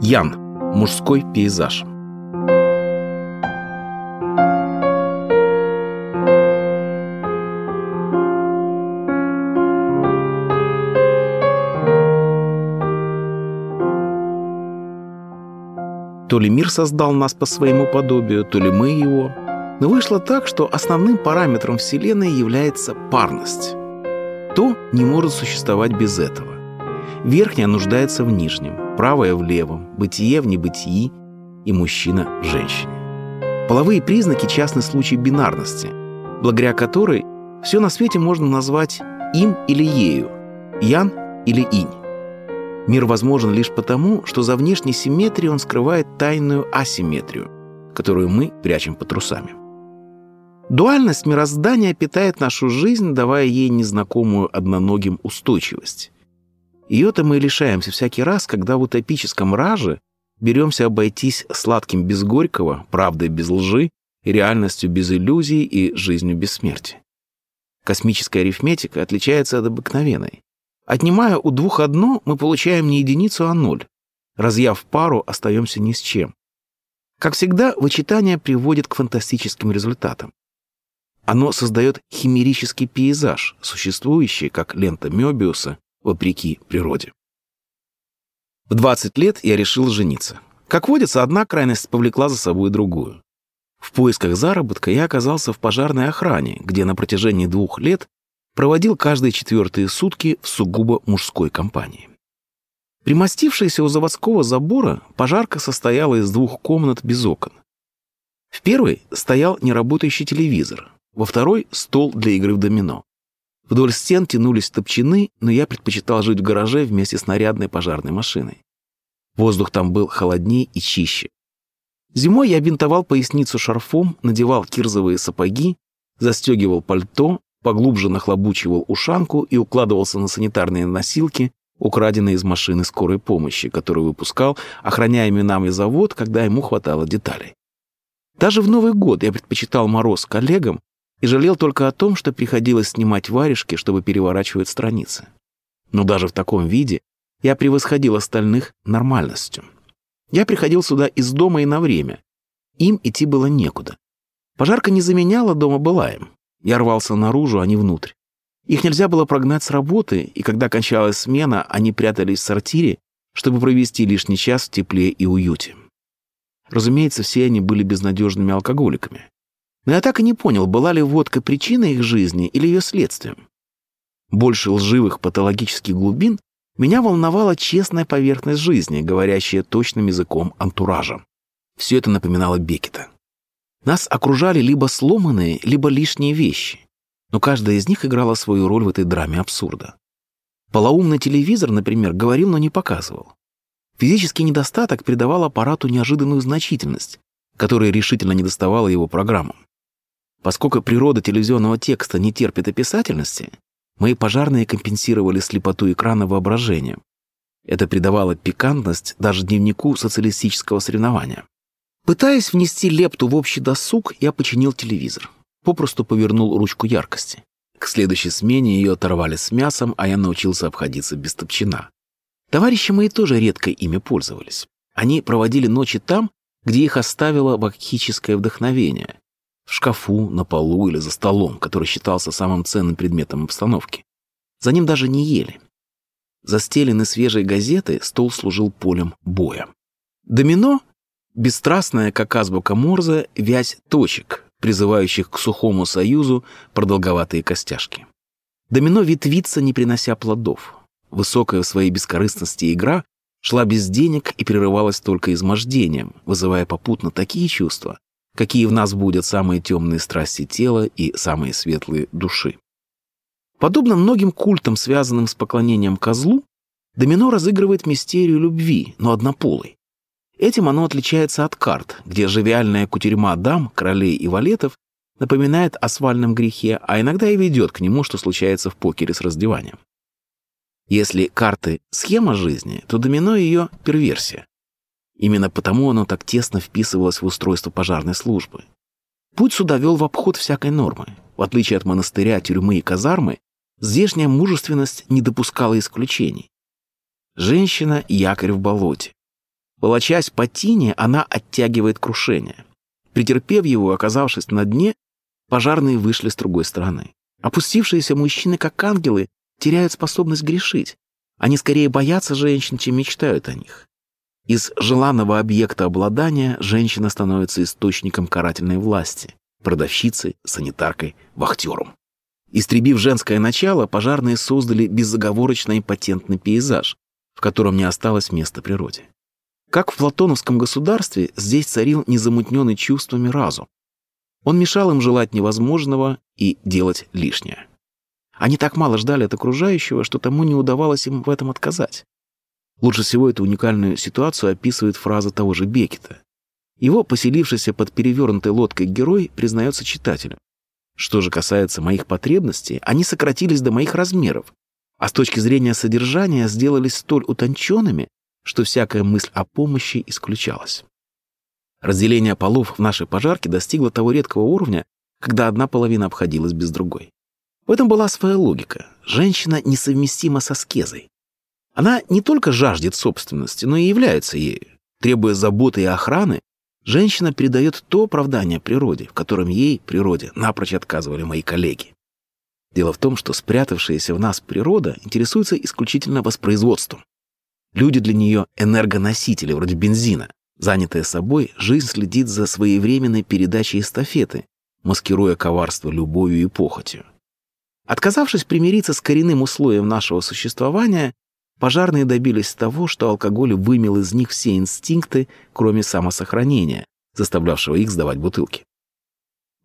Ян. Мужской пейзаж. То ли мир создал нас по своему подобию, то ли мы его. Но вышло так, что основным параметром Вселенной является парность. То не может существовать без этого. Верхняя нуждается в нижнем, правая в левом, бытие в небытии и мужчина в женщине. Половые признаки – частный случай бинарности, благодаря которой все на свете можно назвать им или ею, ян или инь. Мир возможен лишь потому, что за внешней симметрией он скрывает тайную асимметрию, которую мы прячем под трусами. Дуальность мироздания питает нашу жизнь, давая ей незнакомую одноногим устойчивость. Ее-то мы лишаемся всякий раз, когда в утопическом раже беремся обойтись сладким без горького, правдой без лжи, реальностью без иллюзий и жизнью без смерти. Космическая арифметика отличается от обыкновенной. Отнимая у двух одно, мы получаем не единицу, а ноль. Разъяв пару, остаемся ни с чем. Как всегда, вычитание приводит к фантастическим результатам. Оно создает химерический пейзаж, существующий, как лента Мёбиуса, вопреки природе. В 20 лет я решил жениться. Как водится, одна крайность повлекла за собой другую. В поисках заработка я оказался в пожарной охране, где на протяжении двух лет проводил каждые четвертые сутки в сугубо мужской компании. Примостившаяся у заводского забора, пожарка состояла из двух комнат без окон. В первой стоял неработающий телевизор, во второй — стол для игры в домино. Вдоль стен тянулись топчаны, но я предпочитал жить в гараже вместе с нарядной пожарной машиной. Воздух там был холоднее и чище. Зимой я бинтовал поясницу шарфом, надевал кирзовые сапоги, застегивал пальто, поглубже нахлобучивал ушанку и укладывался на санитарные носилки, украденные из машины скорой помощи, которую выпускал, охраняемый нами завод, когда ему хватало деталей. Даже в Новый год я предпочитал мороз коллегам и жалел только о том, что приходилось снимать варежки, чтобы переворачивать страницы. Но даже в таком виде я превосходил остальных нормальностью. Я приходил сюда из дома и на время. Им идти было некуда. Пожарка не заменяла дома была им. Я рвался наружу, а не внутрь. Их нельзя было прогнать с работы, и когда кончалась смена, они прятались в сортире, чтобы провести лишний час в тепле и уюте. Разумеется, все они были безнадежными алкоголиками. Но я так и не понял, была ли водка причиной их жизни или ее следствием. Больше лживых патологических глубин меня волновала честная поверхность жизни, говорящая точным языком антуража. Все это напоминало Бекета. Нас окружали либо сломанные, либо лишние вещи, но каждая из них играла свою роль в этой драме абсурда. Полоумный телевизор, например, говорил, но не показывал. Физический недостаток придавал аппарату неожиданную значительность, которая решительно не доставала его программам. Поскольку природа телевизионного текста не терпит описательности, мои пожарные компенсировали слепоту экрана воображением. Это придавало пикантность даже дневнику социалистического соревнования. Пытаясь внести лепту в общий досуг, я починил телевизор. Попросту повернул ручку яркости. К следующей смене ее оторвали с мясом, а я научился обходиться без топчина. Товарищи мои тоже редко ими пользовались. Они проводили ночи там, где их оставило бакхическое вдохновение. В шкафу, на полу или за столом, который считался самым ценным предметом обстановки. За ним даже не ели. Застеленный свежей газетой, стол служил полем боя. Домино Бесстрастная, как азбука Морзе, вязь точек, призывающих к сухому союзу продолговатые костяшки. Домино ветвится, не принося плодов. Высокая в своей бескорыстности игра шла без денег и прерывалась только измождением, вызывая попутно такие чувства, какие в нас будут самые темные страсти тела и самые светлые души. Подобно многим культам, связанным с поклонением козлу, домино разыгрывает мистерию любви, но однополой. Этим оно отличается от карт, где живиальная кутерьма дам, королей и валетов напоминает о свальном грехе, а иногда и ведет к нему, что случается в покере с раздеванием. Если карты — схема жизни, то домино — ее перверсия. Именно потому оно так тесно вписывалось в устройство пожарной службы. Путь сюда вел в обход всякой нормы. В отличие от монастыря, тюрьмы и казармы, здешняя мужественность не допускала исключений. Женщина — якорь в болоте. Волочась по тине, она оттягивает крушение. Претерпев его, оказавшись на дне, пожарные вышли с другой стороны. Опустившиеся мужчины, как ангелы, теряют способность грешить. Они скорее боятся женщин, чем мечтают о них. Из желанного объекта обладания женщина становится источником карательной власти, продавщицей, санитаркой, вахтером. Истребив женское начало, пожарные создали безоговорочно импотентный пейзаж, в котором не осталось места природе. Как в платоновском государстве, здесь царил незамутненный чувствами разум. Он мешал им желать невозможного и делать лишнее. Они так мало ждали от окружающего, что тому не удавалось им в этом отказать. Лучше всего эту уникальную ситуацию описывает фраза того же Бекета. Его, поселившийся под перевернутой лодкой герой, признается читателю. Что же касается моих потребностей, они сократились до моих размеров, а с точки зрения содержания сделались столь утонченными, что всякая мысль о помощи исключалась. Разделение полов в нашей пожарке достигло того редкого уровня, когда одна половина обходилась без другой. В этом была своя логика. Женщина несовместима со скезой. Она не только жаждет собственности, но и является ею. Требуя заботы и охраны, женщина передает то оправдание природе, в котором ей, природе, напрочь отказывали мои коллеги. Дело в том, что спрятавшаяся в нас природа интересуется исключительно воспроизводством. Люди для нее энергоносители, вроде бензина. Занятая собой, жизнь следит за своевременной передачей эстафеты, маскируя коварство любовью и похотью. Отказавшись примириться с коренным условием нашего существования, пожарные добились того, что алкоголь вымел из них все инстинкты, кроме самосохранения, заставлявшего их сдавать бутылки.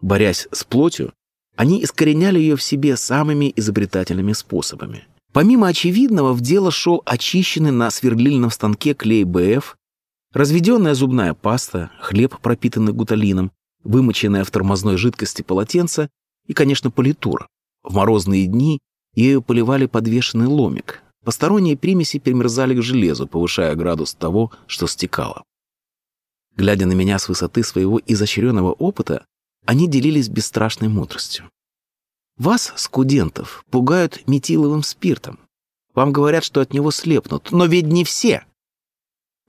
Борясь с плотью, они искореняли ее в себе самыми изобретательными способами. Помимо очевидного, в дело шел очищенный на сверлильном станке клей БФ, разведенная зубная паста, хлеб, пропитанный гуталином, вымоченная в тормозной жидкости полотенце и, конечно, политура. В морозные дни ею поливали подвешенный ломик. Посторонние примеси перемерзали к железу, повышая градус того, что стекало. Глядя на меня с высоты своего изощренного опыта, они делились бесстрашной мудростью. Вас, студентов, пугают метиловым спиртом. Вам говорят, что от него слепнут, но ведь не все.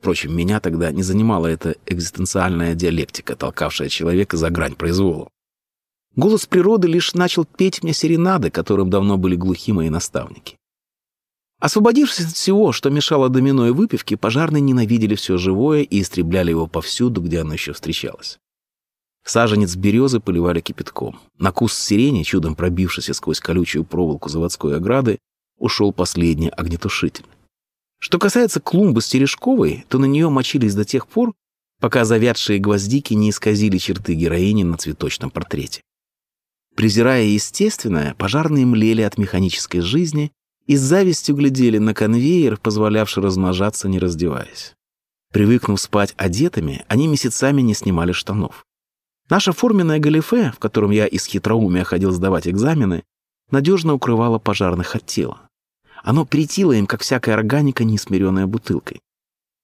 Впрочем, меня тогда не занимала эта экзистенциальная диалектика, толкавшая человека за грань произвола. Голос природы лишь начал петь мне серенады, которым давно были глухи мои наставники. Освободившись от всего, что мешало домино и выпивке, пожарные ненавидели все живое и истребляли его повсюду, где оно еще встречалось. Саженец березы поливали кипятком. На куст сирени, чудом пробившийся сквозь колючую проволоку заводской ограды, ушел последний огнетушитель. Что касается клумбы стережковой, то на нее мочились до тех пор, пока завядшие гвоздики не исказили черты героини на цветочном портрете. Презирая естественное, пожарные млели от механической жизни и с завистью глядели на конвейер, позволявший размножаться, не раздеваясь. Привыкнув спать одетыми, они месяцами не снимали штанов. Наше форменное галифе, в котором я из хитроумия ходил сдавать экзамены, надежно укрывало пожарных от тела. Оно претило им, как всякая органика, несмиренная бутылкой.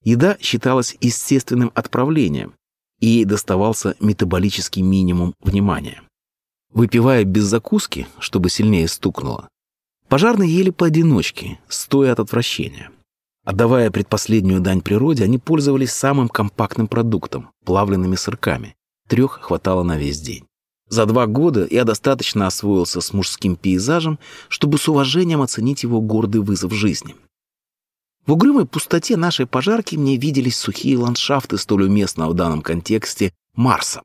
Еда считалась естественным отправлением, и ей доставался метаболический минимум внимания. Выпивая без закуски, чтобы сильнее стукнуло, пожарные ели поодиночке, стоя от отвращения. Отдавая предпоследнюю дань природе, они пользовались самым компактным продуктом – плавленными сырками, Трех хватало на весь день. За два года я достаточно освоился с мужским пейзажем, чтобы с уважением оценить его гордый вызов жизни. В угрюмой пустоте нашей пожарки мне виделись сухие ландшафты столь уместного в данном контексте Марса.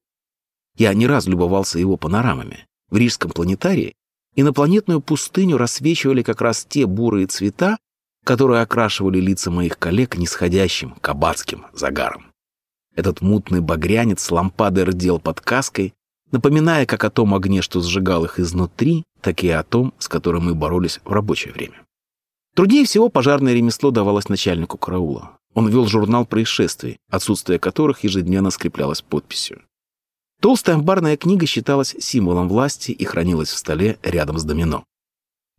Я не раз любовался его панорамами. В Рижском планетарии инопланетную пустыню рассвечивали как раз те бурые цвета, которые окрашивали лица моих коллег нисходящим кабацким загаром. Этот мутный багрянец лампады рдел под каской, напоминая как о том огне, что сжигал их изнутри, так и о том, с которым мы боролись в рабочее время. Труднее всего пожарное ремесло давалось начальнику караула. Он вел журнал происшествий, отсутствие которых ежедневно скреплялось подписью. Толстая амбарная книга считалась символом власти и хранилась в столе рядом с домино.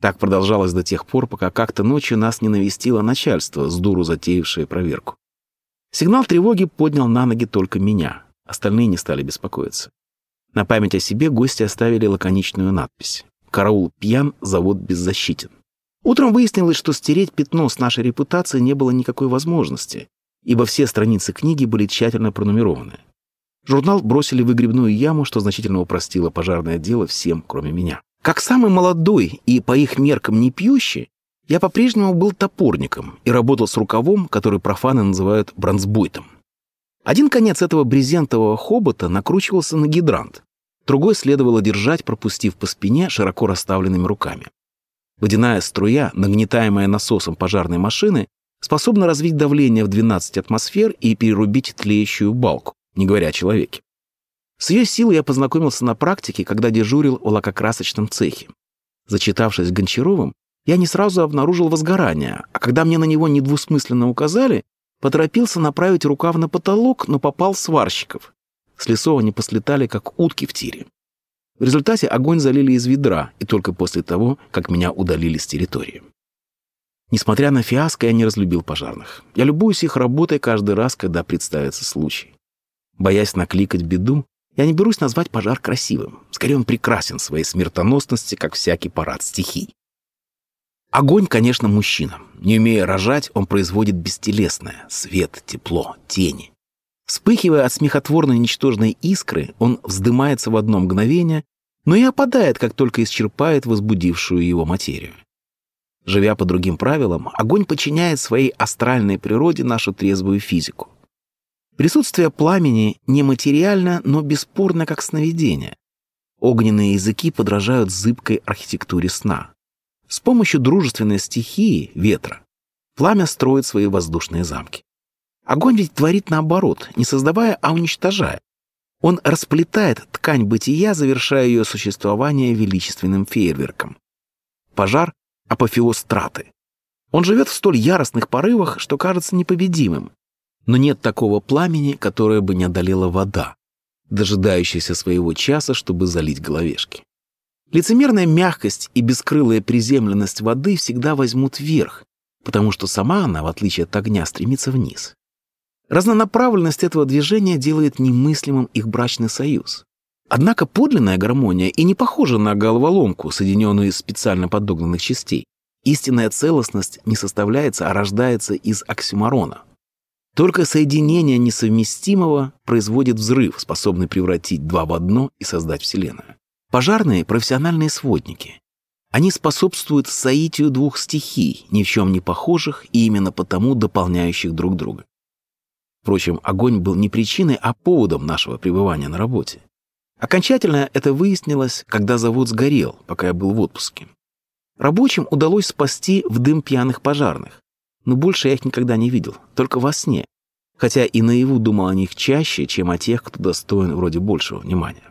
Так продолжалось до тех пор, пока как-то ночью нас не навестило начальство, с дуру затеявшее проверку. Сигнал тревоги поднял на ноги только меня. Остальные не стали беспокоиться. На память о себе гости оставили лаконичную надпись. «Караул пьян, завод беззащитен». Утром выяснилось, что стереть пятно с нашей репутацией не было никакой возможности, ибо все страницы книги были тщательно пронумерованы. Журнал бросили в выгребную яму, что значительно упростило пожарное дело всем, кроме меня. Как самый молодой и, по их меркам, не пьющий, я по-прежнему был топорником и работал с рукавом, который профаны называют бронзбойтом. Один конец этого брезентового хобота накручивался на гидрант, другой следовало держать, пропустив по спине широко расставленными руками. Водяная струя, нагнетаемая насосом пожарной машины, способна развить давление в 12 атмосфер и перерубить тлеющую балку, не говоря о человеке. С ее силой я познакомился на практике, когда дежурил в лакокрасочном цехе. Зачитавшись Гончаровым, я не сразу обнаружил возгорание, а когда мне на него недвусмысленно указали, поторопился направить рукав на потолок, но попал сварщиков. С лесов они послетали, как утки в тире. В результате огонь залили из ведра, и только после того, как меня удалили с территории. Несмотря на фиаско, я не разлюбил пожарных. Я любуюсь их работой каждый раз, когда представится случай. Боясь накликать беду, я не берусь назвать пожар красивым. Скорее, он прекрасен своей смертоносности, как всякий парад стихий. Огонь, конечно, мужчина. Не умея рожать, он производит бестелесное — свет, тепло, тени. Вспыхивая от смехотворной ничтожной искры, он вздымается в одно мгновение, но и опадает, как только исчерпает возбудившую его материю. Живя по другим правилам, огонь подчиняет своей астральной природе нашу трезвую физику. Присутствие пламени нематериально, но бесспорно как сновидение. Огненные языки подражают зыбкой архитектуре сна. С помощью дружественной стихии, ветра, пламя строит свои воздушные замки. Огонь ведь творит наоборот, не создавая, а уничтожая. Он расплетает ткань бытия, завершая ее существование величественным фейерверком. Пожар — апофеоз траты. Он живет в столь яростных порывах, что кажется непобедимым. Но нет такого пламени, которое бы не одолела вода, дожидающаяся своего часа, чтобы залить головешки. Лицемерная мягкость и бескрылая приземленность воды всегда возьмут верх, потому что сама она, в отличие от огня, стремится вниз. Разнонаправленность этого движения делает немыслимым их брачный союз. Однако подлинная гармония и не похожа на головоломку, соединенную из специально подогнанных частей. Истинная целостность не составляется, а рождается из оксюмарона. Только соединение несовместимого производит взрыв, способный превратить два в одно и создать Вселенную. Пожарные — профессиональные сводники. Они способствуют соитию двух стихий, ни в чем не похожих и именно потому дополняющих друг друга. Впрочем, огонь был не причиной, а поводом нашего пребывания на работе. Окончательно это выяснилось, когда завод сгорел, пока я был в отпуске. Рабочим удалось спасти в дым пьяных пожарных, но больше я их никогда не видел, только во сне, хотя и наяву думал о них чаще, чем о тех, кто достоин вроде большего внимания.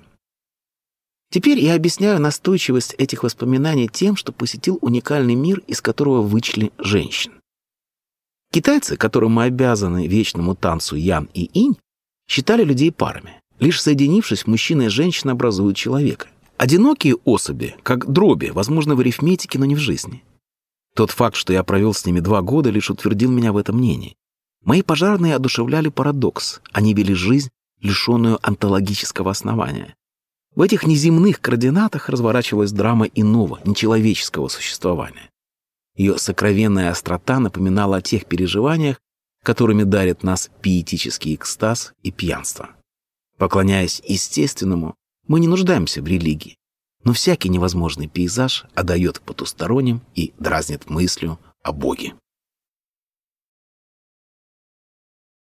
Теперь я объясняю настойчивость этих воспоминаний тем, что посетил уникальный мир, из которого вычли женщин. Китайцы, которым мы обязаны вечному танцу Ян и Инь, считали людей парами. Лишь соединившись, мужчина и женщина образуют человека. Одинокие особи, как дроби, возможно, в арифметике, но не в жизни. Тот факт, что я провел с ними два года, лишь утвердил меня в этом мнении. Мои пожарные одушевляли парадокс. Они вели жизнь, лишенную онтологического основания. В этих неземных координатах разворачивалась драма иного, нечеловеческого существования. Ее сокровенная острота напоминала о тех переживаниях, которыми дарят нас пиетический экстаз и пьянство. Поклоняясь естественному, мы не нуждаемся в религии, но всякий невозможный пейзаж отдает потусторонним и дразнит мыслью о Боге.